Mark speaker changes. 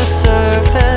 Speaker 1: the surface.